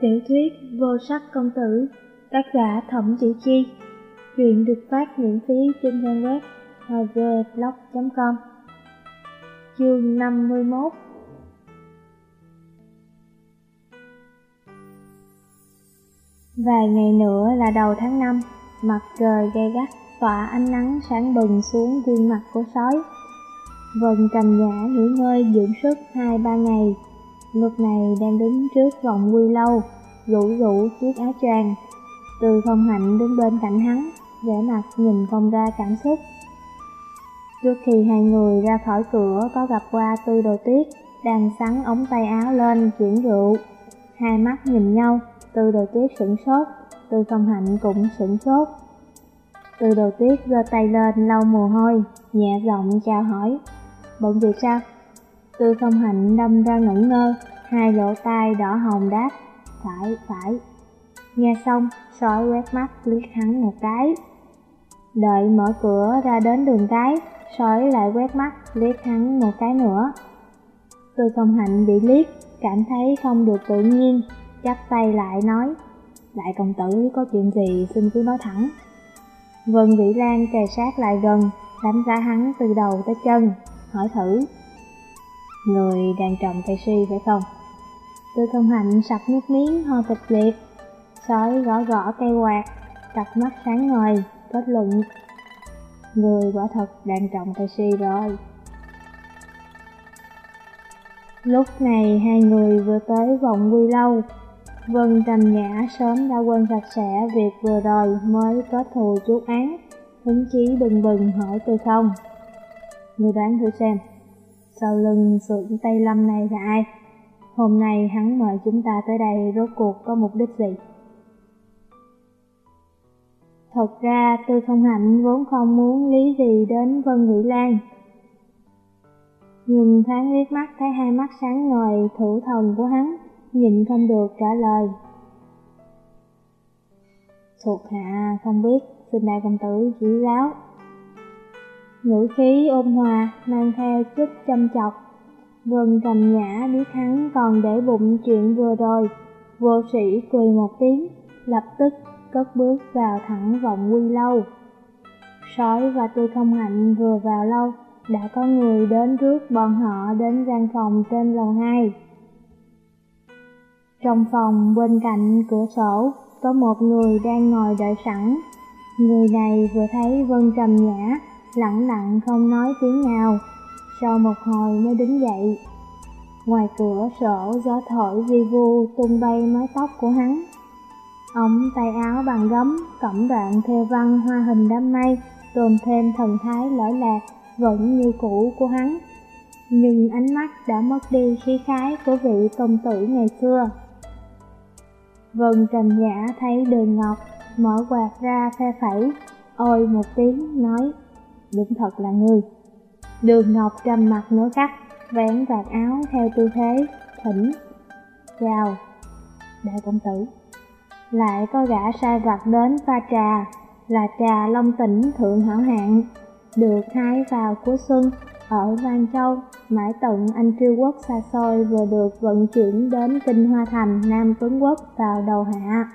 Tiểu thuyết Vô sắc công tử, Tác giả Thẩm Chỉ Chi. Truyện được phát miễn phí trên trang web hvblog.com Chương 51 Vài ngày nữa là đầu tháng 5 Mặt trời gay gắt tỏa ánh nắng sáng bừng xuống gương mặt của sói. Vân trầm nhã nghỉ ngơi dưỡng sức hai ba ngày lúc này đang đứng trước vòng quy lâu, rủ rủ chiếc áo choàng. Từ phong hạnh đứng bên cạnh hắn, vẻ mặt nhìn không ra cảm xúc. Trước khi hai người ra khỏi cửa có gặp qua tư đồ tuyết, đang sắn ống tay áo lên chuyển rượu. Hai mắt nhìn nhau, tư đồ tuyết sửng sốt, tư phong hạnh cũng sửng sốt. Tư đồ tuyết giơ tay lên lau mồ hôi, nhẹ giọng chào hỏi. Bận việc sao? Tư không hạnh đâm ra ngẩn ngơ, hai lỗ tai đỏ hồng đáp, phải, phải. Nghe xong, sói quét mắt liếc hắn một cái. Đợi mở cửa ra đến đường cái, sói lại quét mắt liếc hắn một cái nữa. Tư không hạnh bị liếc, cảm thấy không được tự nhiên, chắp tay lại nói, Đại công tử có chuyện gì xin cứ nói thẳng. Vân Vĩ Lan kề sát lại gần, đánh giá hắn từ đầu tới chân, hỏi thử. Người đang trồng cây si phải không? Tư thông hạnh sặc nước miếng ho kịch liệt. Sói gõ gõ cây quạt, cặp mắt sáng ngời, kết luận. Người quả thật đang trồng cây si rồi. Lúc này hai người vừa tới vòng quy lâu. Vân Trầm Nhã sớm đã quên sạch sẽ việc vừa rồi mới có thù chú án. Hứng chí bừng bừng hỏi tôi không. Người đoán thử xem, sau lưng xưởng Tây Lâm này là ai? Hôm nay hắn mời chúng ta tới đây rốt cuộc có mục đích gì? Thật ra Tư Không Hạnh vốn không muốn lý gì đến Vân Vĩ Lan. Nhưng thoáng liếc mắt thấy hai mắt sáng ngời thủ thần của hắn, nhìn không được trả lời. Thuộc hạ không biết, xin đại công tử chỉ giáo ngữ khí ôn hòa mang theo chút chăm chọc. Vân trầm nhã biết hắn còn để bụng chuyện vừa rồi, vô sĩ cười một tiếng, lập tức cất bước vào thẳng vọng quy lâu. Sói và tư không hạnh vừa vào lâu, đã có người đến rước bọn họ đến gian phòng trên lầu hai. Trong phòng bên cạnh cửa sổ, có một người đang ngồi đợi sẵn. Người này vừa thấy Vân Trầm Nhã lặng lặng không nói tiếng nào, sau một hồi mới đứng dậy. Ngoài cửa sổ gió thổi vi vu tung bay mái tóc của hắn. Ống tay áo bằng gấm, cẩm đoạn theo văn hoa hình đám mây, tồn thêm thần thái lỗi lạc, vẫn như cũ của hắn. Nhưng ánh mắt đã mất đi khí khái của vị công tử ngày xưa. Vân Trầm Nhã thấy đường ngọc, mở quạt ra phe phẩy, ôi một tiếng nói đúng thật là người Đường Ngọc trầm mặt nửa khắc vén vạt áo theo tư thế, thỉnh. Chào, đại công tử. Lại có gã sai vặt đến pha trà, là trà long tỉnh thượng hảo hạng, được hái vào cuối xuân ở Vang Châu, mãi tận Anh Triều Quốc xa xôi vừa được vận chuyển đến Kinh Hoa Thành, Nam Tuấn Quốc vào đầu hạ.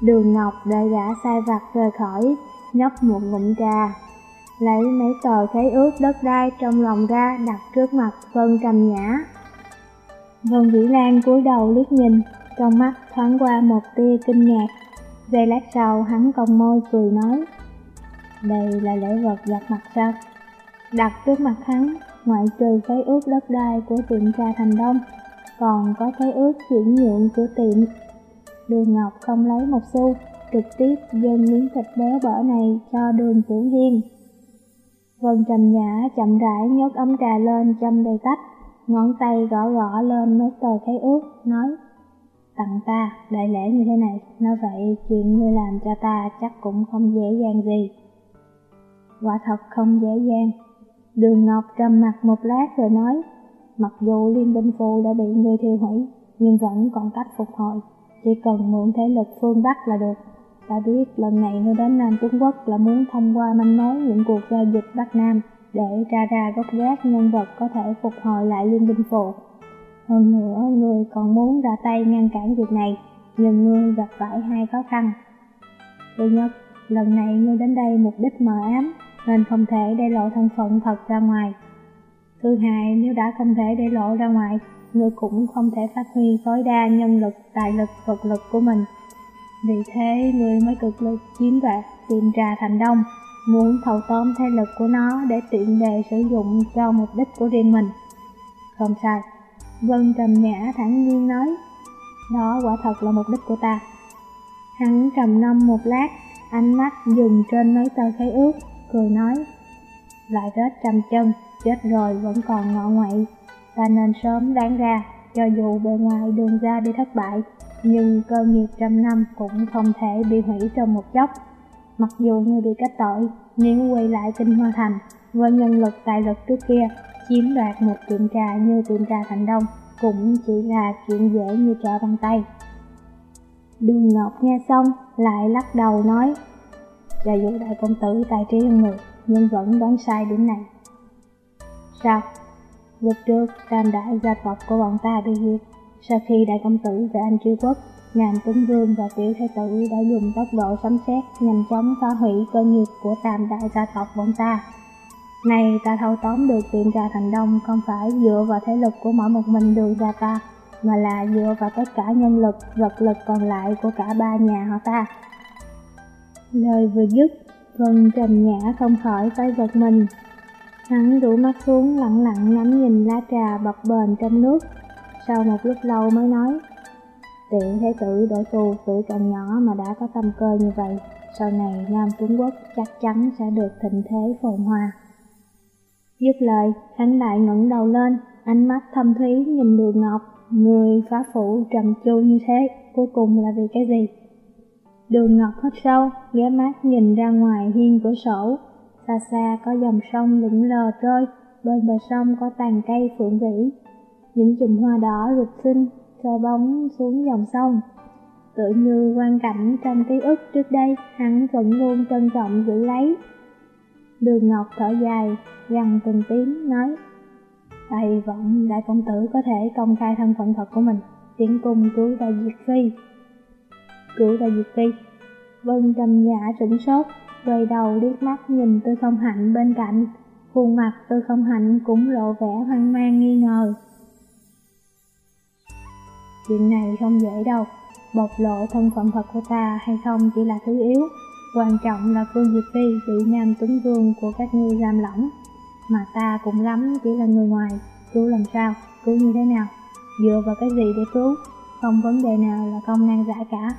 Đường Ngọc đợi gã sai vặt rời khỏi, nhấp một ngụm trà, lấy mấy tờ khế ước đất đai trong lòng ra đặt trước mặt Vân Trầm Nhã. Vân Vĩ Lan cúi đầu liếc nhìn, trong mắt thoáng qua một tia kinh ngạc. Giây lát sau hắn cong môi cười nói, đây là lễ vật gặp mặt sao? Đặt trước mặt hắn, ngoại trừ khế ước đất đai của tiệm trà Thành Đông, còn có khế ước chuyển nhượng của tiệm Đường Ngọc không lấy một xu, trực tiếp dâng miếng thịt béo bở này cho đường Tử Hiên. Vân Trầm Nhã chậm rãi nhấc ấm trà lên châm đầy tách, ngón tay gõ gõ lên mấy tờ giấy ướt nói Tặng ta, đại lễ như thế này, nói vậy chuyện ngươi làm cho ta chắc cũng không dễ dàng gì. Quả thật không dễ dàng. Đường Ngọc trầm mặt một lát rồi nói, mặc dù liên binh phù đã bị người thiêu hủy, nhưng vẫn còn cách phục hồi. Chỉ cần mượn thế lực phương Bắc là được. Ta biết lần này ngươi đến Nam Trung Quốc là muốn thông qua manh mối những cuộc giao dịch Bắc Nam để tra ra gốc gác nhân vật có thể phục hồi lại Liên Binh Phù. Hơn nữa, ngươi còn muốn ra tay ngăn cản việc này, nhưng ngươi gặp phải hai khó khăn. Thứ nhất, lần này ngươi đến đây mục đích mờ ám, nên không thể để lộ thân phận thật ra ngoài. Thứ hai, nếu đã không thể để lộ ra ngoài, ngươi cũng không thể phát huy tối đa nhân lực, tài lực, vật lực của mình. Vì thế, ngươi mới cực lực chiếm đoạt tìm trà thành đông, muốn thâu tóm thế lực của nó để tiện đề sử dụng cho mục đích của riêng mình. Không sai, Vân trầm nhã thẳng nhiên nói, đó quả thật là mục đích của ta. Hắn trầm ngâm một lát, ánh mắt dừng trên mấy tờ giấy ướt, cười nói, lại rết trăm chân, chết rồi vẫn còn ngọ ngoại, ta nên sớm đáng ra, cho dù bề ngoài đường ra đi thất bại, nhưng cơ nghiệp trăm năm cũng không thể bị hủy trong một chốc. Mặc dù như bị kết tội, nếu quay lại kinh hoa thành, với nhân lực tài lực trước kia, chiếm đoạt một tiệm trà như tiệm trà thành đông, cũng chỉ là chuyện dễ như trở bàn tay. Đường Ngọc nghe xong, lại lắc đầu nói, cho dù đại công tử tài trí hơn người, nhưng vẫn đoán sai điểm này. Sao? Lúc trước, tam đại gia tộc của bọn ta bị diệt. Sau khi đại công tử về Anh Triều Quốc, Nam Tuấn Vương và Tiểu Thái Tử đã dùng tốc độ sấm sét nhanh chóng phá hủy cơ nghiệp của tam đại gia tộc bọn ta. Này ta thâu tóm được tiệm trà thành đông không phải dựa vào thế lực của mỗi một mình đường ra ta, mà là dựa vào tất cả nhân lực, vật lực còn lại của cả ba nhà họ ta. Lời vừa dứt, Vân Trầm Nhã không khỏi phải giật mình. Hắn rủ mắt xuống lặng lặng ngắm nhìn lá trà bập bềnh trong nước. Sau một lúc lâu mới nói, Tiện thế tử đổi tù tuổi còn nhỏ mà đã có tâm cơ như vậy, sau này Nam Trung Quốc chắc chắn sẽ được thịnh thế phồn hoa. Dứt lời, hắn lại ngẩng đầu lên, ánh mắt thâm thúy nhìn đường ngọc, người phá phủ trầm chu như thế, cuối cùng là vì cái gì? Đường ngọc hít sâu, ghé mắt nhìn ra ngoài hiên cửa sổ, xa xa có dòng sông lững lờ trôi, bên bờ sông có tàn cây phượng vĩ. Những chùm hoa đỏ rực xinh, soi bóng xuống dòng sông. Tự như quan cảnh trong ký ức trước đây, hắn vẫn luôn trân trọng giữ lấy. Đường Ngọc thở dài, gần từng tiếng nói Ta hy vọng đại công tử có thể công khai thân phận thật của mình, tiến cung cứu đại diệt phi. Cứu đại diệt phi, Vân trầm nhã sửng sốt, quay đầu liếc mắt nhìn tư không hạnh bên cạnh, khuôn mặt tư không hạnh cũng lộ vẻ hoang mang nghi ngờ. Chuyện này không dễ đâu, bộc lộ thân phận thật của ta hay không chỉ là thứ yếu, quan trọng là Phương Diệp Phi bị nam tuấn vương của các ngươi giam lỏng. Mà ta cũng lắm chỉ là người ngoài, cứu làm sao, cứu như thế nào, dựa vào cái gì để cứu, không vấn đề nào là công nan giải cả.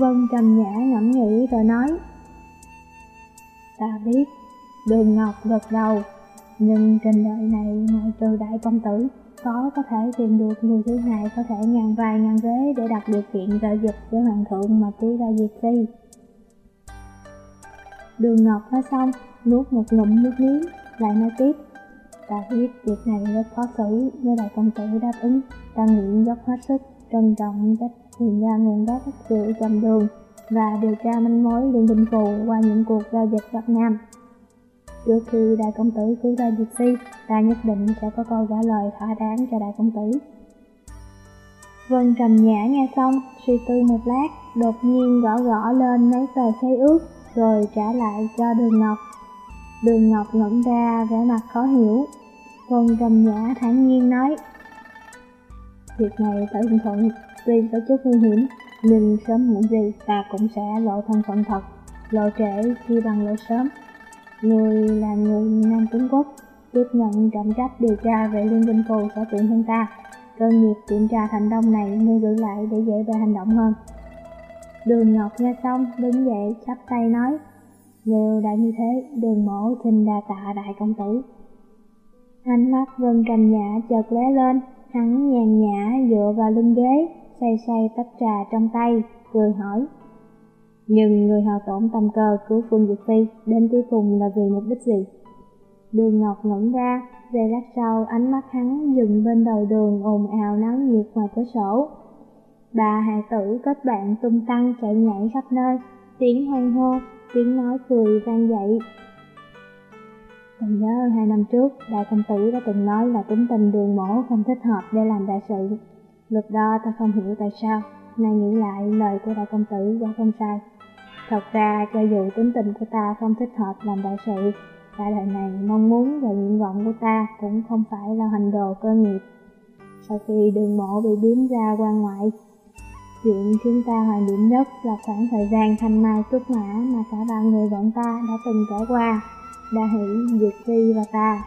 Vân trầm nhã ngẫm nghĩ rồi nói, ta biết, đường ngọc gật đầu, nhưng trên đời này ngoại trừ đại công tử, có có thể tìm được người thứ hai có thể ngàn vài ngàn ghế để đặt điều kiện giao dịch với hoàng thượng mà cứu ra diệt phi. Đường Ngọc nói xong, nuốt một ngụm nước miếng, lại nói tiếp. Ta biết việc này rất khó xử Nếu đại công tử đáp ứng Ta nguyện dốc hết sức Trân trọng cách tìm ra nguồn gốc sự trầm đường. Và điều tra manh mối liên binh phù Qua những cuộc giao dịch Bắc Nam Trước khi đại công tử cứu ra Diệp Si Ta nhất định sẽ có câu trả lời thỏa đáng cho đại công tử Vân trầm nhã nghe xong Suy tư một lát Đột nhiên gõ gõ lên mấy tờ giấy ước Rồi trả lại cho đường ngọc Đường Ngọc ngẩn ra vẻ mặt khó hiểu. Vân trầm nhã thản nhiên nói. Việc này phải ưng thuận, tuy có chút nguy hiểm, nhưng sớm muộn gì ta cũng sẽ lộ thân phận thật, lộ trễ khi bằng lộ sớm. Người là người Nam Trung Quốc, tiếp nhận trọng trách điều tra về Liên minh Phù sẽ tiện hơn ta. Cơ nghiệp kiểm tra thành đông này ngươi giữ lại để dễ về hành động hơn. Đường Ngọc nghe xong, đứng dậy chắp tay nói. Nếu đã như thế, đường mổ thình đa tạ đại công tử. Ánh mắt Vân Trầm Nhã chợt lóe lên, hắn nhàn nhã dựa vào lưng ghế, say say tách trà trong tay, cười hỏi. Nhưng người hào tổn tâm cơ cứu Phương Diệp Phi đến cuối cùng là vì mục đích gì? Đường Ngọc ngẩn ra, về lát sau ánh mắt hắn dừng bên đầu đường ồn ào náo nhiệt ngoài cửa sổ. Bà hài tử kết bạn tung tăng chạy nhảy khắp nơi, tiếng hoan hô, tiếng nói cười vang dậy. Còn nhớ hai năm trước, đại công tử đã từng nói là tính tình đường mổ không thích hợp để làm đại sự. Lúc đó ta không hiểu tại sao, nay nghĩ lại lời của đại công tử vẫn không sai. Thật ra, cho dù tính tình của ta không thích hợp làm đại sự, cả đời này mong muốn và nguyện vọng của ta cũng không phải là hành đồ cơ nghiệp. Sau khi đường mộ bị biến ra quan ngoại, chuyện chúng ta hoài niệm nhất là khoảng thời gian thanh mai trúc mã mà cả ba người bọn ta đã từng trải qua, Đa Hỷ, Diệt Phi và ta.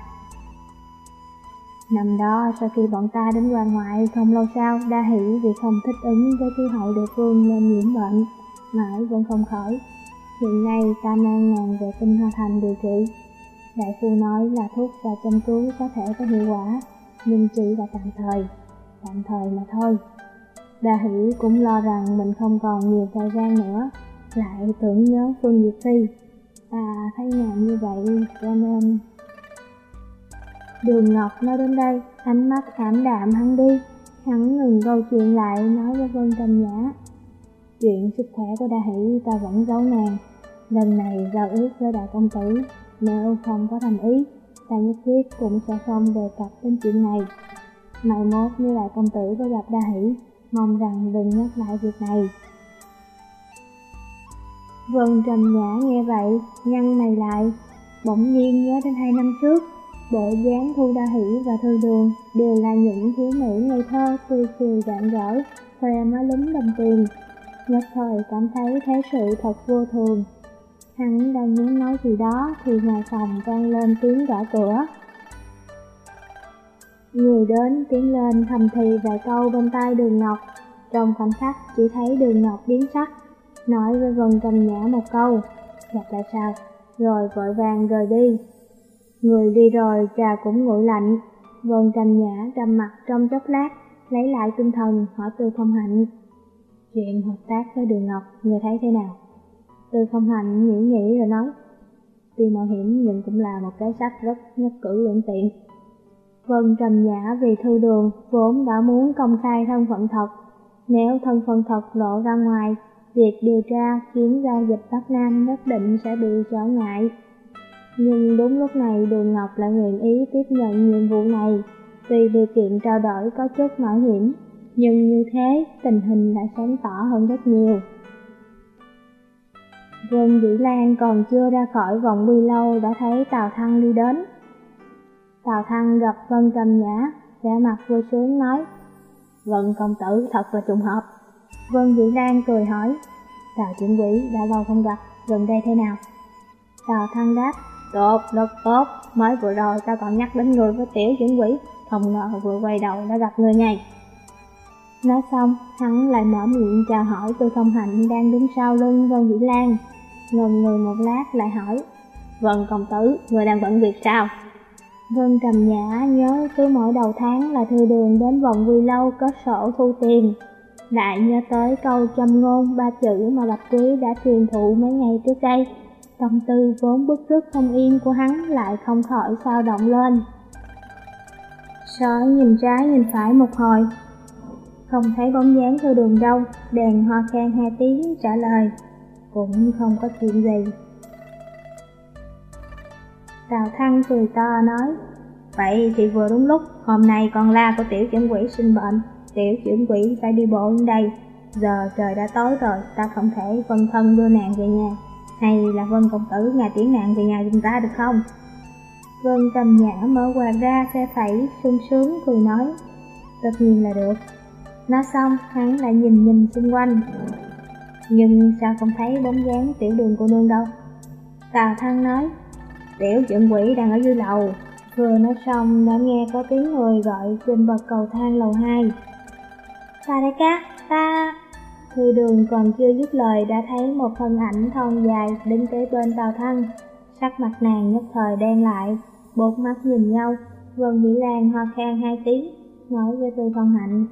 Năm đó, sau khi bọn ta đến quan ngoại, không lâu sau, Đa Hỷ vì không thích ứng với khí hậu địa phương nên nhiễm bệnh, mãi vẫn không khỏi. Hiện nay ta mang nàng về Kinh hoa thành điều trị. Đại phu nói là thuốc và chăm cứu có thể có hiệu quả, nhưng chỉ là tạm thời, tạm thời mà thôi. Đa Hỷ cũng lo rằng mình không còn nhiều thời gian nữa, lại tưởng nhớ Phương Diệp Phi. Ta thấy nàng như vậy cho nên... Đường Ngọc nói đến đây, ánh mắt ảm đạm hắn đi, hắn ngừng câu chuyện lại nói với Vân Trầm Nhã. Chuyện sức khỏe của Đa Hỷ ta vẫn giấu nàng, lần này giao ước với đại công tử, nếu không có thành ý, ta nhất quyết cũng sẽ không đề cập đến chuyện này. Mai mốt như đại công tử có gặp Đa Hỷ, mong rằng đừng nhắc lại việc này. Vân trầm nhã nghe vậy, nhăn mày lại, bỗng nhiên nhớ đến hai năm trước, bộ dáng Thu Đa Hỷ và Thư Đường đều là những thiếu nữ ngây thơ, tươi cười rạng rỡ, khoe má lúm đồng tiền. Nhất thời cảm thấy thế sự thật vô thường. Hắn đang muốn nói gì đó thì ngoài phòng vang lên tiếng gõ cửa. Người đến tiến lên thầm thì vài câu bên tai đường Ngọc, trong khoảnh khắc chỉ thấy đường Ngọc biến sắc, nói với Vân Trầm Nhã một câu, gặp lại sao, rồi vội vàng rời đi. Người đi rồi trà cũng nguội lạnh, Vân Trầm Nhã trầm mặt trong chốc lát, lấy lại tinh thần hỏi Tư Không Hạnh. Chuyện hợp tác với Đường Ngọc, người thấy thế nào? Tư Không Hạnh nghĩ nghĩ rồi nói, tuy mạo hiểm nhưng cũng là một cái sách rất nhất cử lưỡng tiện. Vân trầm nhã vì thư đường vốn đã muốn công khai thân phận thật. Nếu thân phận thật lộ ra ngoài, việc điều tra khiến giao dịch Bắc Nam nhất định sẽ bị trở ngại. Nhưng đúng lúc này Đường Ngọc lại nguyện ý tiếp nhận nhiệm vụ này. Tuy điều kiện trao đổi có chút mạo hiểm, nhưng như thế tình hình lại sáng tỏ hơn rất nhiều. Vân Vĩ Lan còn chưa ra khỏi vòng quy lâu đã thấy Tào Thăng đi đến. Tào Thăng gặp Vân Trầm Nhã, vẻ mặt vui sướng nói, Vân công tử thật là trùng hợp. Vân Vĩ Lan cười hỏi, Tào trưởng quỷ đã lâu không gặp, gần đây thế nào? Tào Thăng đáp, Đột, đột, đột, mới vừa rồi ta còn nhắc đến người với tiểu chuẩn quỷ, không ngờ vừa quay đầu đã gặp người này Nói xong, hắn lại mở miệng chào hỏi Tư Không Hạnh đang đứng sau lưng Vân Vĩ Lan. Ngần người một lát lại hỏi, Vân công tử, người đang bận việc sao? Vân trầm nhã nhớ cứ mỗi đầu tháng là thư đường đến vòng quy lâu có sổ thu tiền. Lại nhớ tới câu châm ngôn ba chữ mà Bạch Quý đã truyền thụ mấy ngày trước đây. Tâm tư vốn bức rứt không yên của hắn lại không khỏi sao động lên. Sói nhìn trái nhìn phải một hồi, không thấy bóng dáng theo đường đâu, đèn hoa khen hai tiếng trả lời, cũng không có chuyện gì. Tào Thăng cười to nói, vậy thì vừa đúng lúc, hôm nay con la của tiểu trưởng quỷ sinh bệnh, tiểu trưởng quỷ phải đi bộ đến đây. Giờ trời đã tối rồi, ta không thể phân thân đưa nàng về nhà. Hay là Vân Công Tử ngài tiễn nạn về nhà chúng ta được không? Vân trầm nhã mở quạt ra xe phẩy, sung sướng cười nói, tất nhiên là được. Nói xong, hắn lại nhìn nhìn xung quanh. Nhưng sao không thấy bóng dáng tiểu đường cô nương đâu? Tào Thăng nói, Tiểu chuyện quỷ đang ở dưới lầu Vừa nói xong đã nghe có tiếng người gọi trên bậc cầu thang lầu 2 Ta đại ca, ta... Thư đường còn chưa dứt lời đã thấy một thân ảnh thon dài đứng kế bên tàu thăng Sắc mặt nàng nhất thời đen lại, bốn mắt nhìn nhau Vân Mỹ Lan hoa khan hai tiếng, nói với Tư Phong Hạnh.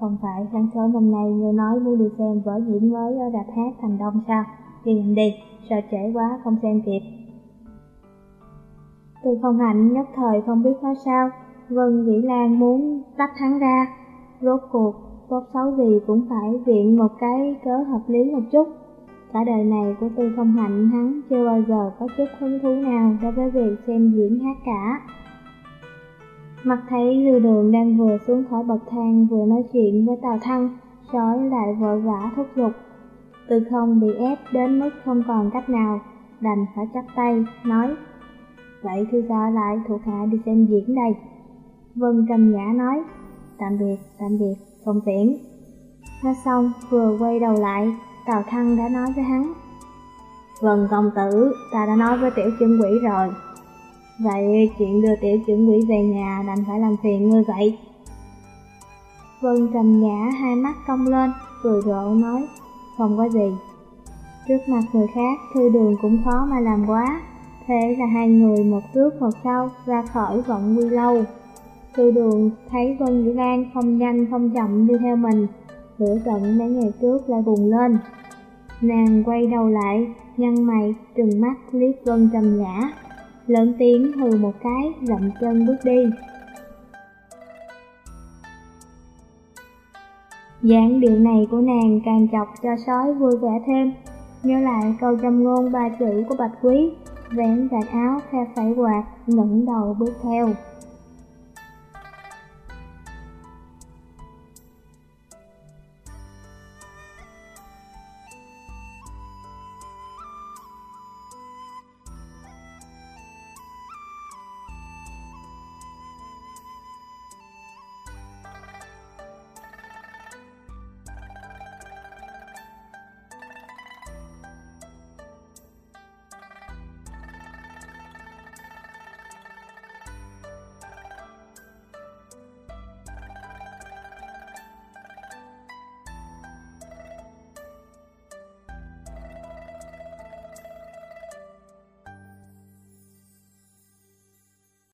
Không phải sáng sớm hôm nay người nói muốn đi xem vở diễn mới ở rạp hát thành đông sao? Đi nhanh đi, sợ trễ quá không xem kịp. Từ Phong hạnh nhất thời không biết nói sao, Vân Vĩ Lan muốn tách hắn ra. Rốt cuộc, tốt xấu gì cũng phải viện một cái cớ hợp lý một chút. Cả đời này của Tư Không Hạnh hắn chưa bao giờ có chút hứng thú nào đối với việc xem diễn hát cả. Mặt thấy lưu đường đang vừa xuống khỏi bậc thang vừa nói chuyện với Tào Thăng, sói lại vội vã thúc giục. Tư không bị ép đến mức không còn cách nào, đành phải chắp tay, nói Vậy thư gia lại thuộc hạ đi xem diễn đây. Vân trầm nhã nói Tạm biệt, tạm biệt, không tiện. Nói xong, vừa quay đầu lại, Tào Thăng đã nói với hắn. Vân công tử, ta đã nói với tiểu trưởng quỷ rồi. Vậy chuyện đưa tiểu trưởng quỷ về nhà đành phải làm phiền ngươi vậy. Vân trầm nhã hai mắt cong lên, cười rộ nói Không có gì. Trước mặt người khác, thư đường cũng khó mà làm quá. Thế là hai người một trước một sau ra khỏi vọng quy lâu. Tư đường thấy Vân Dĩ Lan không nhanh không chậm đi theo mình. Lửa giận mấy ngày trước lại bùng lên. Nàng quay đầu lại, nhăn mày, trừng mắt liếc Vân Trầm Nhã Lớn tiếng hừ một cái, dậm chân bước đi. Dáng điệu này của nàng càng chọc cho sói vui vẻ thêm. Nhớ lại câu châm ngôn ba chữ của Bạch Quý. Vén vạt áo, khe phải quạt, ngẩng đầu bước theo.